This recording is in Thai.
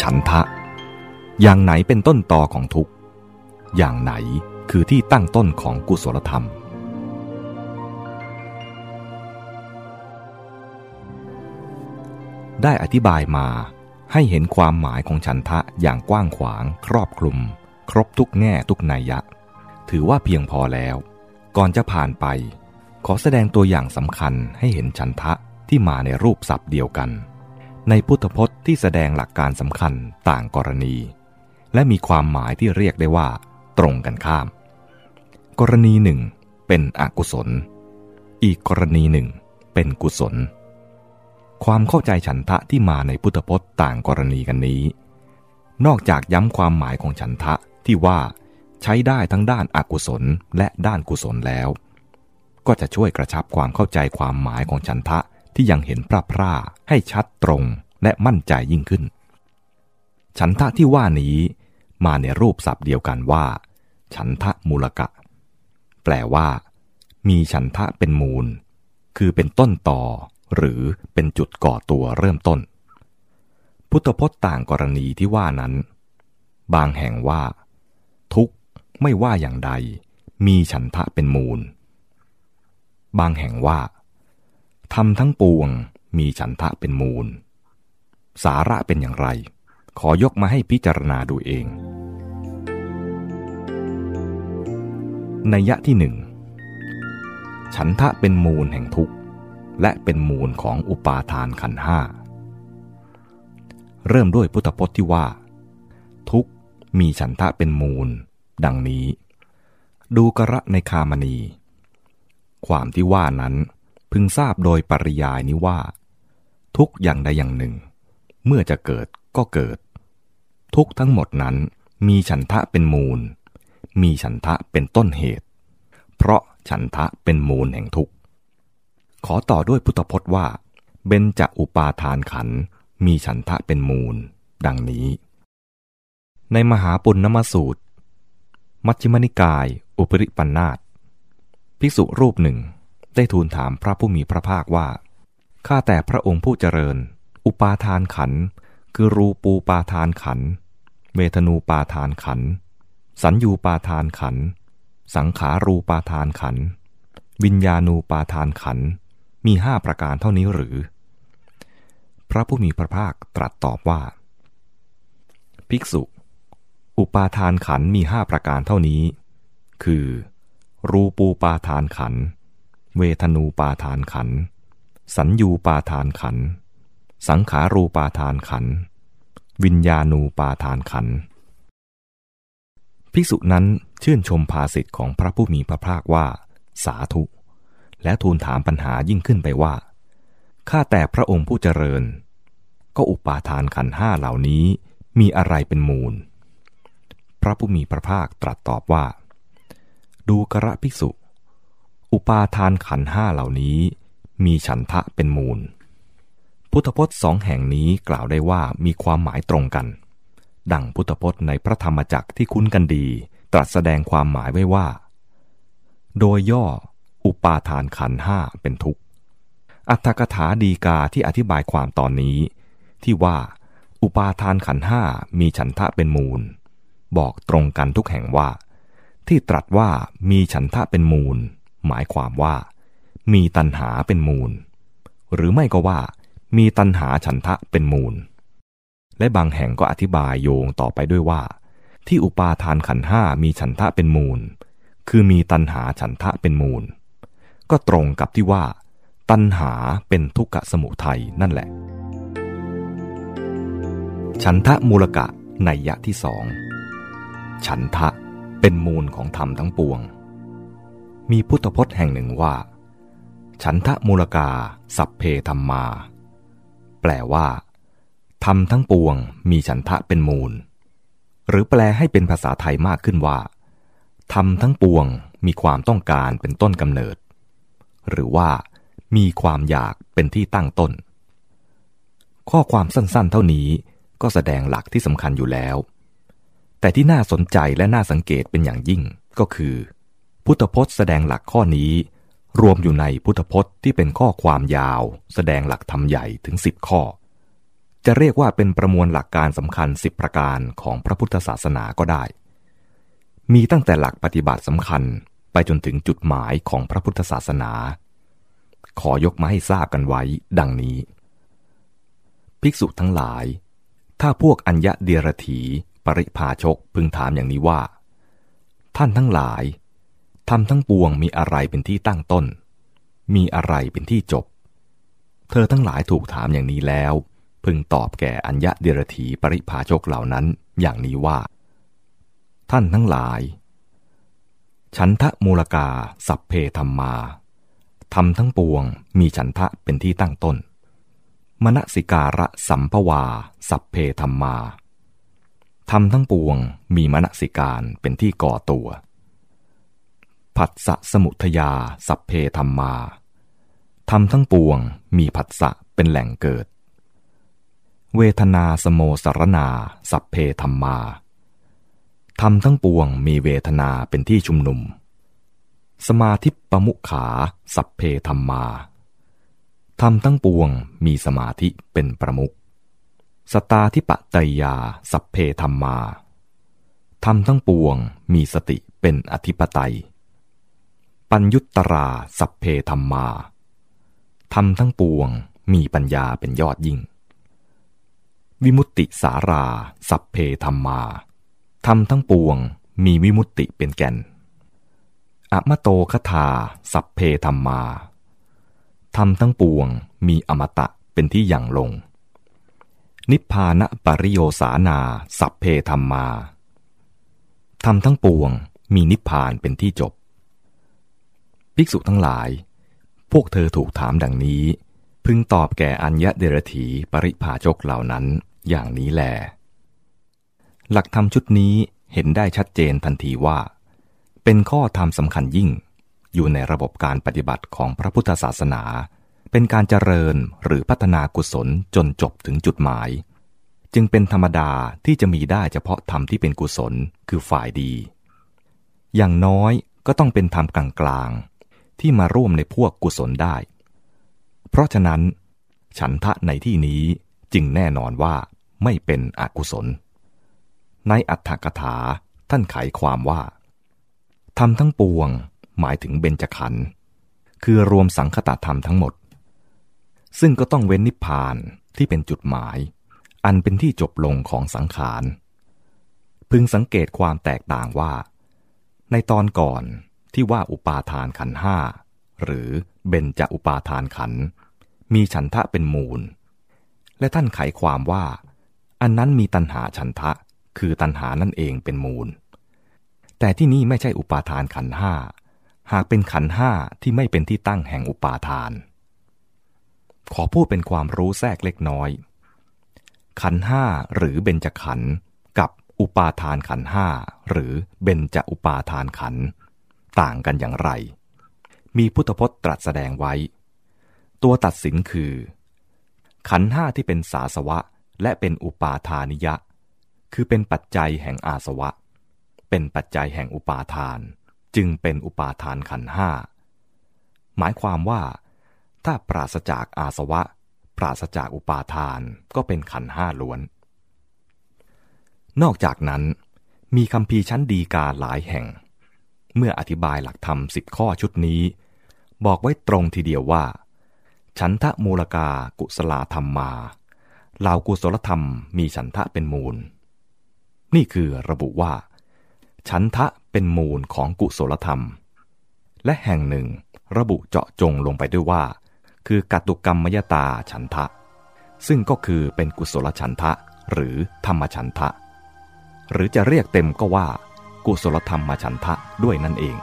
ฉันทะ อย่างไหนเป็นต้นตอของทุกข์ อย่างไหนคือที่ตั้งต้นของกุศลธรรม ได้อธิบายมาให้เห็นความหมายของฉันทะอย่างกว้างขวาง ครอบคลุม ครบทุกแง่ทุกนัยยะ ถือว่าเพียงพอแล้ว ก่อนจะผ่านไป ขอแสดงตัวอย่างสำคัญให้เห็นฉันทะที่มาในรูปศัพท์เดียวกัน ในพุทธพจน์ที่แสดงหลักการสำคัญต่างกรณี และมีความหมายที่เรียกได้ว่า ตรงกันข้าม กรณีหนึ่งเป็นอกุศล อีกกรณีหนึ่งเป็นกุศล ความเข้าใจฉันทะที่มาในพุทธพจน์ต่างกรณีกันนี้ นอกจากย้ำความหมายของฉันทะที่ว่าใช้ได้ทั้งด้านอากุศลและด้านกุศลแล้ว ก็จะช่วยกระชับความเข้าใจความหมายของฉันทะ ที่ยังเห็นพร่าพร่าให้ชัดตรงและมั่นใจยิ่งขึ้น ฉันทะที่ว่านี้มาในรูปศัพท์เดียวกันว่า ฉันทะมูลกะ แปลว่า มีฉันทะเป็นมูล คือเป็นต้นต่อ หรือเป็นจุดก่อตัวเริ่มต้น พุทธพจน์ต่างกรณีที่ว่านั้น บางแห่งว่า ทุกไม่ว่าอย่างใด มีฉันทะเป็นมูล บางแห่งว่า ทำทั้งปวงมีฉันทะเป็นมูล สาระเป็นอย่างไร ขอยกมาให้พิจารณาดูเองในยะที่หนึ่งฉันทะเป็นมูลแห่งทุกข์ และเป็นมูลของอุปาทานขันห้า เริ่มด้วยพุทธพจน์ที่ว่า ทุกมีฉันทะเป็นมูล ดังนี้ ดูกระในคามณี ความที่ว่านั้น พึงทราบโดยปริยายนี้ว่า ทุกอย่างใดอย่างหนึ่ง เมื่อจะเกิดก็เกิด ทุกทั้งหมดนั้นมีฉันทะเป็นมูล มีฉันทะเป็นต้นเหตุ เพราะฉันทะเป็นมูลแห่งทุกข์ ขอต่อด้วยพุทธพจน์ว่า เบญจะอุปาทานขันมีฉันทะเป็นมูล ดังนี้ ในมหาปุณณมสูตร มัชฌิมนิกาย อุปริปันธาตภิกษุรูปหนึ่ง ได้ทูลถามพระผู้มีพระภาคว่า ข้าแต่พระองค์ผู้เจริญ อุปาทานขัน คือรูปูปาทานขันเวทนูปาทานขัน สัญญูปาทานขัน สังขารูปาทานขัน วิญญาณูปาทานขัน มีห้าประการเท่านี้หรือ พระผู้มีพระภาคตรัสตอบว่า ภิกษุ อุปาทานขันมีห้าประการเท่านี้ คือ รูปูปาทานขัน เวทนูปาทานขัน สัญญูปาทานขัน สังขารูปาทานขัน วิญญาณูปาทานขัน ภิกษุนั้นชื่นชมภาสิทธิ์ของพระผู้มีพระภาคว่า สาธุ และทูลถามปัญหายิ่งขึ้นไปว่า ข้าแต่พระองค์ผู้เจริญ ก็อุปาทานขันห้าเหล่านี้มีอะไรเป็นมูล พระผู้มีพระภาคตรัสตอบว่า ดูกระภิกษุ อุปาทานขันห้าเหล่านี้ มีฉันทะเป็นมูล พุทธพจน์สองแห่งนี้กล่าวได้ว่ามีความหมายตรงกัน ดังพุทธพจน์ในพระธรรมจักรที่คุ้นกันดี ตรัสแสดงความหมายไว้ว่า โดยย่อ อุปาทานขันห้าเป็นทุกข์ อัตถกถาดีกาที่อธิบายความตอนนี้ ที่ว่าอุปาทานขันห้ามีฉันทะเป็นมูล บอกตรงกันทุกแห่งว่า ที่ตรัสว่ามีฉันทะเป็นมูล หมายความว่า มีตัณหาเป็นมูล หรือไม่ก็ว่า มีตัณหาฉันทะเป็นมูล และบางแห่งก็อธิบายโยงต่อไปด้วยว่า ที่อุปาทานขันห้ามีฉันทะเป็นมูล คือมีตัณหาฉันทะเป็นมูล ก็ตรงกับที่ว่า ตัณหาเป็นทุกขสมุทัยนั่นแหละ ฉันทะมูลกะในยะที่สองฉันทะเป็นมูลของธรรมทั้งปวง มีพุทธพจน์แห่งหนึ่งว่า ฉันทะมูลกา สัพเพธรรมมา แปลว่าทำทั้งปวงมีฉันทะเป็นมูล หรือแปลให้เป็นภาษาไทยมากขึ้นว่าทำทั้งปวงมีความต้องการเป็นต้นกำเนิด หรือว่า มีความอยากเป็นที่ตั้งต้น ข้อความสั้นๆ เท่านี้ก็แสดงหลักที่สำคัญอยู่แล้ว แต่ที่น่าสนใจและน่าสังเกตเป็นอย่างยิ่งก็คือ พุทธพจน์แสดงหลักข้อนี้ รวมอยู่ในพุทธพจน์ที่เป็นข้อความยาว แสดงหลักธรรมใหญ่ถึงสิบข้อ จะเรียกว่าเป็นประมวลหลักการสำคัญสิบประการของพระพุทธศาสนาก็ได้ มีตั้งแต่หลักปฏิบัติสำคัญไปจนถึงจุดหมายของพระพุทธศาสนา ขอยกมาให้ทราบกันไว้ดังนี้ ภิกษุทั้งหลาย ถ้าพวกอัญญะเดียรถีปริภาชกพึงถามอย่างนี้ว่า ท่านทั้งหลาย ทำทั้งปวงมีอะไรเป็นที่ตั้งต้น มีอะไรเป็นที่จบ เธอทั้งหลายถูกถามอย่างนี้แล้ว พึงตอบแก่อัญญะเดรถีปริภาชกเหล่านั้นอย่างนี้ว่า ท่านทั้งหลาย ฉันทะมูลกาสัพเพธรรมาทำทั้งปวงมีฉันทะเป็นที่ตั้งต้น มณสิการะสัมภวา สัพเพธรรมาทำทั้งปวงมีมณสิการเป็นที่ก่อตัว ผัสสะสมุทยา สัพเพธรรมาทำทั้งปวงมีผัสสะเป็นแหล่งเกิด เวทนาสโมสรนา สัพเพธรรมาทำทั้งปวงมีเวทนาเป็นที่ชุมนุม สมาธิปมุขา สัพเพธรรมาทำทั้งปวงมีสมาธิเป็นประมุขสตาทิปไตยา สัพเพธรรมาทำทั้งปวงมีสติเป็นอธิปไตย ปัญยุตตราสัพเพธรรมาทำทั้งปวงมีปัญญาเป็นยอดยิ่ง วิมุตติสาราสัพเพธรรมาทำทั้งปวงมีวิมุตติเป็นแก่นอมโตคทาสัพเพธรรมาทำทั้งปวงมีอมตะเป็นที่อย่างลง นิพพานะปริโยสานาสัพเพธรรมาทำทั้งปวงมีนิพพานเป็นที่จบ ภิกษุทั้งหลาย พวกเธอถูกถามดังนี้ พึงตอบแก่อัญญะเดรถีปริภาชกเหล่านั้นอย่างนี้แล หลักธรรมชุดนี้เห็นได้ชัดเจนทันทีว่า เป็นข้อธรรมสำคัญยิ่ง อยู่ในระบบการปฏิบัติของพระพุทธศาสนา เป็นการเจริญหรือพัฒนากุศลจนจบถึงจุดหมาย จึงเป็นธรรมดาที่จะมีได้เฉพาะธรรมที่เป็นกุศลคือฝ่ายดี อย่างน้อยก็ต้องเป็นธรรมกลาง ที่มาร่วมในพวกกุศลได้ เพราะฉะนั้น ฉันทะในที่นี้จึงแน่นอนว่าไม่เป็นอกุศล ในอัตถกถาท่านไขความว่าทำทั้งปวงหมายถึงเบญจขันธ์คือรวมสังคตธรรมทั้งหมด ซึ่งก็ต้องเว้นนิพพานที่เป็นจุดหมาย อันเป็นที่จบลงของสังขาร พึงสังเกตความแตกต่างว่า ในตอนก่อน ที่ว่าอุปาทานขันห้าหรือเบญจอุปาทานขัน มีฉันทะเป็นมูล และท่านไขความว่า อันนั้นมีตัณหาฉันทะ คือตัณหานั่นเองเป็นมูล แต่ที่นี่ไม่ใช่อุปาทานขันห้าหากเป็นขันห้าที่ไม่เป็นที่ตั้งแห่งอุปาทาน ขอพูดเป็นความรู้แทรกเล็กน้อย ขันห้าหรือเบญจขันกับอุปาทานขันห้าหรือเบญจอุปาทานขัน ต่างกันอย่างไร มีพุทธพจน์ตรัสแสดงไว้ ตัวตัดสินคือ ขันห้าที่เป็นสาสวะและเป็นอุปาทานิยะ คือเป็นปัจจัยแห่งอาสวะ เป็นปัจจัยแห่งอุปาทาน จึงเป็นอุปาทานขันห้าหมายความว่า ถ้าปราศจากอาสวะ ปราศจากอุปาทานก็เป็นขันห้าล้วน นอกจากนั้น มีคำพีชั้นดีกาหลายแห่ง เมื่ออธิบายหลักธรรมสิบข้อชุดนี้ บอกไว้ตรงทีเดียวว่า ฉันทะมูลกากุศลธรรมมาเหล่ากุศลธรรมมีฉันทะเป็นมูล นี่คือระบุว่า ฉันทะเป็นมูลของกุศลธรรม และแห่งหนึ่งระบุเจาะจงลงไปด้วยว่า คือกัตุกรรมมยตาฉันทะ ซึ่งก็คือเป็นกุศลฉันทะหรือธรรมฉันทะ หรือจะเรียกเต็มก็ว่า กุศลธรรมมาฉันทะด้วยนั่นเอง